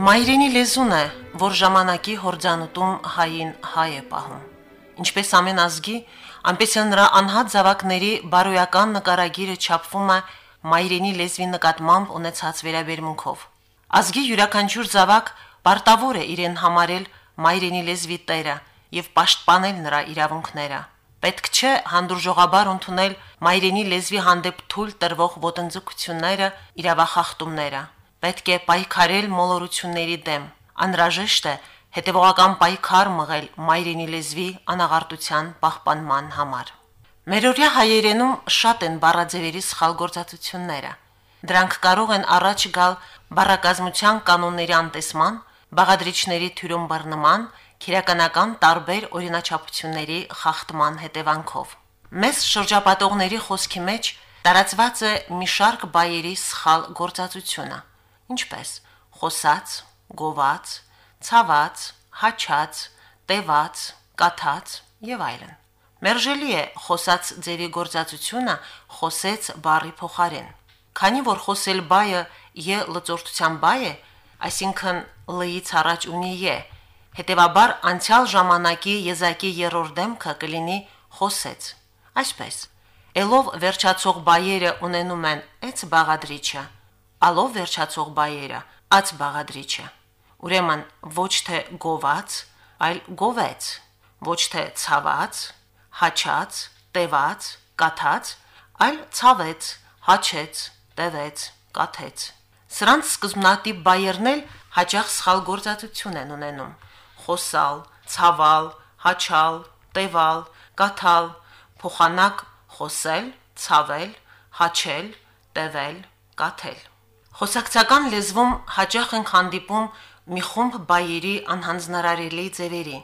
Մայրենի լեզուն է, որ ժամանակի հորձանուտում հային հայ է պահում։ Ինչպես ամեն ազգի, այնպես էլ նրա անհատ զավակների բարոյական նկարագիրը չափվում է մայրենի լեզվի նկատմամբ ունեցած վերաբերմունքով։ Ազգի յուրաքանչյուր զավակ պարտավոր է իրեն համարել մայրենի լեզվի տերը եւ պաշտպանել նրա իրավունքները։ Պետք չէ հանդուրժողաբար ընդունել մայրենի լեզվի հանդեպ թույլ տրվող ոտնձգությունները, իրավախախտումները։ Պետք է պայքարել մոլորությունների դեմ։ Անհրաժեշտ է հետևողական պայքար մղել մայրենի լեզվի անաղարտության պահպանման համար։ Մերօրյա հայերենում շատ են բառաձևերի սխալ գործածությունները։ Դրանք կարող են առաջ գալ բառակազմության կանոնների անտեսման, բաղադրիչների թյուրում բռնման, քիրականական տարբեր օրինաչափությունների խախտման հետևանքով։ Մեծ շրջապատողների խոսքի մեջ տարածված է մի շարք բայերի սխալ գործածությունը, ինչպես խոսած, գոված, ցաված, հաչած, տեված, կաթած եւ այլն։ Մերժելի է խոսած ձևի գործածությունը խոսեց բարի փոխարեն։ Քանի որ խոսել բայը ե լծորդության բայ է, այսինքն լից առաջ ունի ե, հետևաբար անցյալ ժամանակի եզակի երրորդ դեմքը կլինի խոսեց։ Այսպես, ելով վերջացող բայերը ունենում են էց բաղադրիչը, ալով վերջացող բայերը ած բաղադրիչը։ Ուրեմն ոչ թե գոված, այլ գովեց, ոչ թե ցաված, հաչած, տեված, կաթած, այլ ցավեց, հաչեց, տևեց, կաթեց։ Սրանց սկզբնատիպ բայերն էլ հաճախ սխալ գործածություն են ունենում։ Խոսալ, ցավալ, հաչալ, տևալ, կաթալ, փոխանակ խոսել, ցավել, հաչել, տևել, կաթել։ Խոսակցական լեզվում հաճախ են հանդիպում մի խումբ բայերի անհանձնարարելի ձևերի՝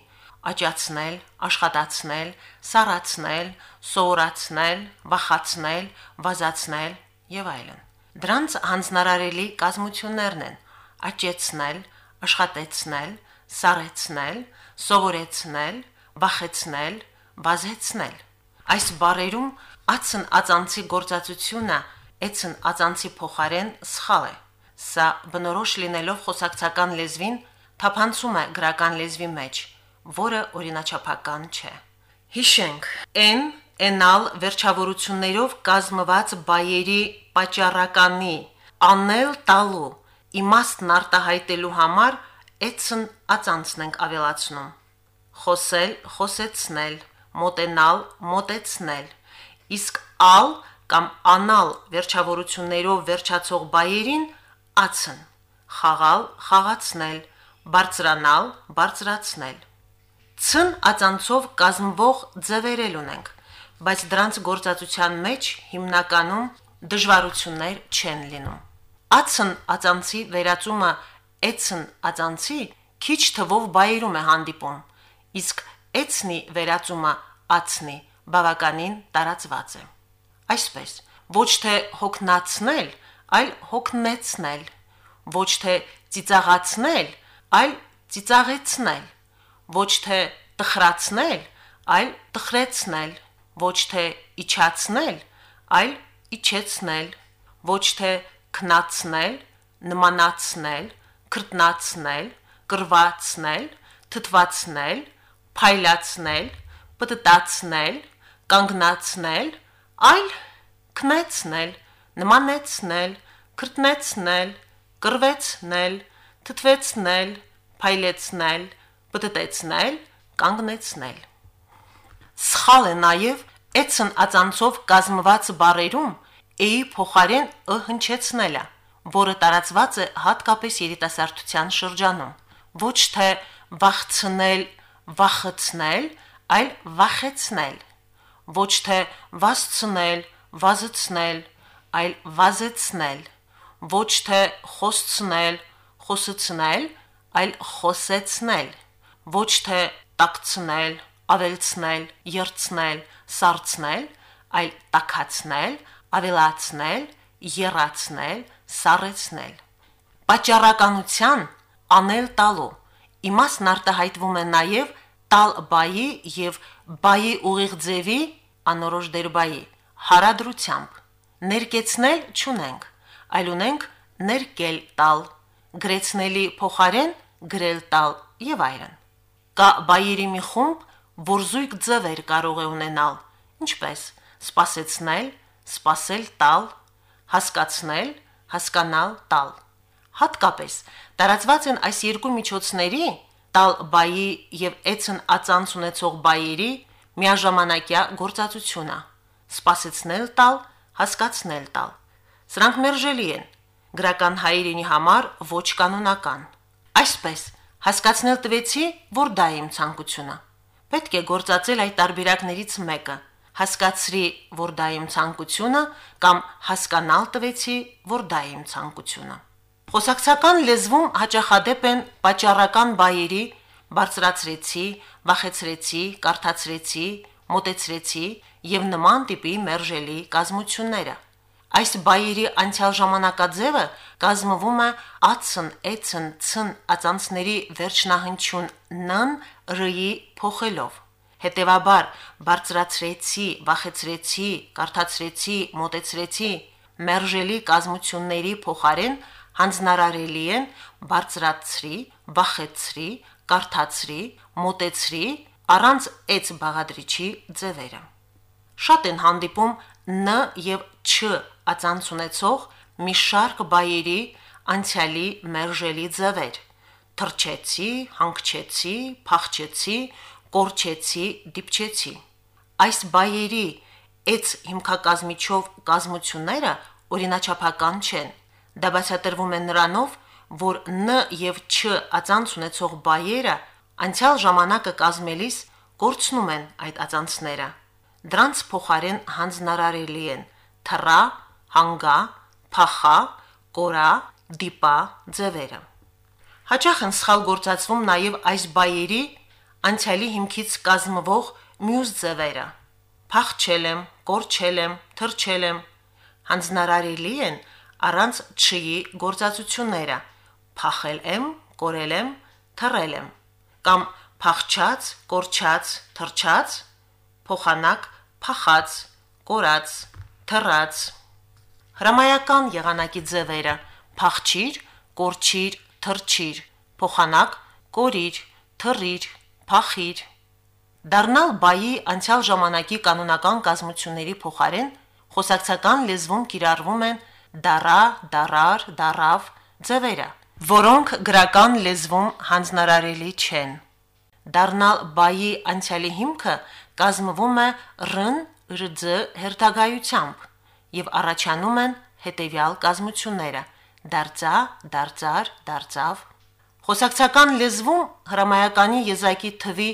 աճացնել, աշխատացնել, սառացնել, սովորացնել, վախացնել, վազացնել եւ այլն։ Դրանց հանձնարարելի կազմություններն են. աճեցնել, աշխատեցնել, սառեցնել, սովորեցնել, վախեցնել, վազեցնել։ Այս բառերում ացն ածանցի գործածությունը էցն ածանցի փոխարեն սխալ է։ Սա բնորոշ լինելով խոսակցական լեզվին թափանցում է գրական լեզվի մեջ, որը օրինաչափական չէ։ Հիշենք. n էնալ վերջավորություններով կազմված բայերի պատճառականի անել տալու իմաստն արտահայտելու համար էցն ածանցն ենք ավելացնում։ Խոսել, խոսեցնել, մոտենալ, մոտեցնել։ Իսկ ալ կամ անալ վերջավորություններով վերջացող բայերին ացն խաղալ, խաղացնել, բարձրանալ, բարձրացնել։ Ցն ածանցով կազմվող ձևերել ունենք, բայց դրանց գործածության մեջ հիմնականում դժվարություններ չեն լինում։ Ացն ածանցի վերածումը էցն ածանցի քիչ թվով բայերում է հանդիպում, իսկ էցնի վերածումը ացնի բավականին տարածված է։ Այսպես, ոչ թե հոգնացնել, այլ հոգնեցնել, ոչ թե ծիծաղացնել, այլ ծիծաղեցնել, ոչ թե տխրացնել, այլ տխրեցնել, ոչ թե իջացնել, այլ իջեցնել, ոչ թե քնացնել, նմանացնել, քրտնացնել, կրվացնել, թթվացնել, փայլացնել, պտտացնել, կանգնացնել, այլ քնեցնել, նմանեցնել, քրտնեցնել, կրվեցնել, թթվեցնել, փայլեցնել, պտտեցնել, կանգնեցնել։ Սխալ է նաև էցն ածանցով կազմված բարերում էի փոխարեն ը հնչեցնելը, որը տարածված է հատկապես երիտասարդության շրջանում։ Ոչ թե վախցնել, վախեցնել, այլ վախեցնել։ Ոչ թե վասցնել, վազեցնել, այլ վազեցնել։ Ոչ թե խոսցնել, խոսեցնել, այլ խոսեցնել։ Ոչ թե տակցնել, ավելցնել, երցնել, սարցնել, այլ տակացնել, ավելացնել, երացնել, սառեցնել։ Պաճառականության անել տալու իմաստն արտահայտվում է նաև տալ բայի եւ բայի ուղիղ ձևի անորոշ դերբայի հարադրությամբ ներկեցնել չունենք այլ ունենք ներկել տալ գրեցնելի փոխարեն գրել տալ եւ այլն կա բայերի մի խումբ որ զույգ ձևեր կարող է ունենալ ինչպես սпасեցնել սпасել տալ հասկացնել հասկանալ տալ հատկապես տարածված են այս երկու միջոցների տալ բայի եւ էցն ածանց ունեցող բայերի միաժամանակյա գործածությունը, սпасեցնել տալ, հասկացնել տալ։ Սրանք մերժելի են գրական հայերենի համար ոչ կանոնական։ Այսպես հասկացնել տվեցի, որ դա իմ ցանկությունը։ Պետք է գործածել այդ տարբերակներից մեկը։ Հասկացրի, որ դա իմ ցանկությունը կամ հասկանալ տվեցի, որ դա իմ ցանկությունը։ Խոսակցական լեզվում հաճախադեպ են պատճառական բայերի բարձրացրեցի, վախեցրեցի, կարդացրեցի, մոտեցրեցի եւ նման տիպի մերժելի կազմությունները։ Այս բայերի անցյալ ժամանակաձևը կազմվում է ացն, էցն, ցն ածանցների վերջնահնչյուն նն ռի փոխելով։ Հետևաբար բարձրացրեցի, վախեցրեցի, կարդացրեցի, մոտեցրեցի մերժելի կազմությունների փոխարեն հանձնարարելի են բարձրացրի, վախեցրի, կարդացրի, մոտեցրի առանց էց բաղադրիչի ձևերը։ Շատ են հանդիպում ն եւ չ ածանց ունեցող մի շարք բայերի անցյալի մերժելի ձևեր. թրջեցի, հանգչեցի, փախչեցի, կորչեցի, դիպչեցի։ Այս բայերի էց հիմքակազմիչով կազմությունները օրինաչափական չեն։ Դա բացատրվում է նրանով, որ ն եւ չ ածանց ունեցող բայերը անցյալ ժամանակը կազմելիս կորցնում են այդ ածանցները։ Դրանց փոխարեն հանձնարարելի են թռա, հանգա, փախա, կորա, դիպա ձևերը։ Հաճախ են սխալ գործածվում նաև այս բայերի անցյալի հիմքից կազմվող մյուս ձևերը։ Փախչել եմ, կորչել եմ, թրջել եմ։ Հանձնարարելի են առանց չի գործածությունները։ Փախել եմ, կորել եմ, թռել եմ. կամ փախչած, կորչած, թրջած, փոխանակ, փախած, կորած, թռած. Հրամայական եղանակի ձևերը՝ փախչիր, կորչիր, թրջիր, փոխանակ, կորիր, թռիր, փախիր։ Դառնալ բայի անցյալ ժամանակի կանոնական կազմությունների փոխարեն խոսակցական լեզվում կիրառվում են դառա, դառար, դառավ ձևերը, որոնք գրական լեզվում հանձնարարելի չեն։ Դառնալ բայի անցյալի հիմքը կազմվում է ռն, ըրձ հերթագայությամբ եւ առաջանում են հետեւյալ կազմությունները. դարձա, դարձար, դարձավ։ Խոսակցական լեզվում հրամայականի եզակի թվի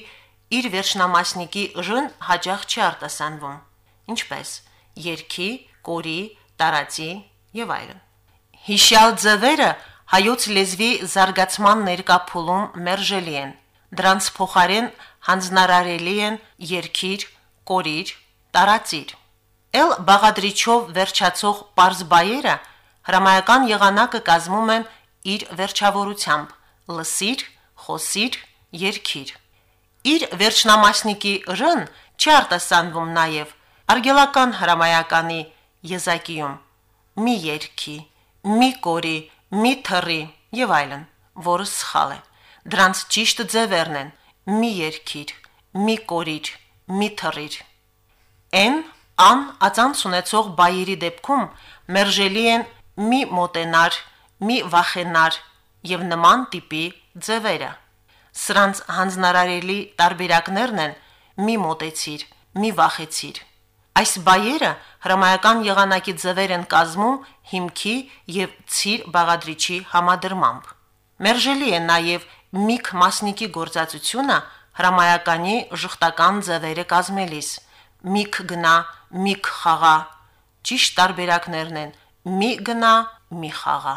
իր վերջնամասնիկի ըժն հաջող չի արտասանվում, ինչպես երկի, կորի, տարածի եւ այլն։ Հիշյալ ձևերը հայոց լեզվի զարգացման ներկա փուլում մերժելի են։ Դրանց փոխարեն հանձնարարելի են երկիր, կորիր, տարածիր։ Էլ բաղադրիչով վերջացող པարզ բայերը հրամայական եղանակը կազմում են իր վերջավորությամբ՝ լսիր, խոսիր, երկիր։ Իր վերջնամասնիկի ըրն չի արտասանվում նաև արգելական հրամայականի եզակիում՝ մի երկի, մի կորի, մի թռի եւ այլն, որը սխալ է։ Դրանց ճիշտ ձևերն են՝ մի երկիր, մի կորիր, մի թռիր։ N ան ածանց ունեցող բայերի դեպքում մերժելի են մի մոտենար, մի վախենար եւ նման տիպի ձևերը։ Սրանց հանձնարարելի տարբերակներն են մի մոտեցիր, մի վախեցիր։ Այս բայերը հրամայական եղանակի ձևեր են կազմում հիմքի եւ ցիր բաղադրիչի համադրմամբ։ Մերժելի է նաեւ միք մասնիկի գործածությունը հրամայականի ժխտական ձևերը կազմելիս միք գնա, միք խաղա։ Ճիշտ տարբերակներն են՝ մի գնա, մի խաղա։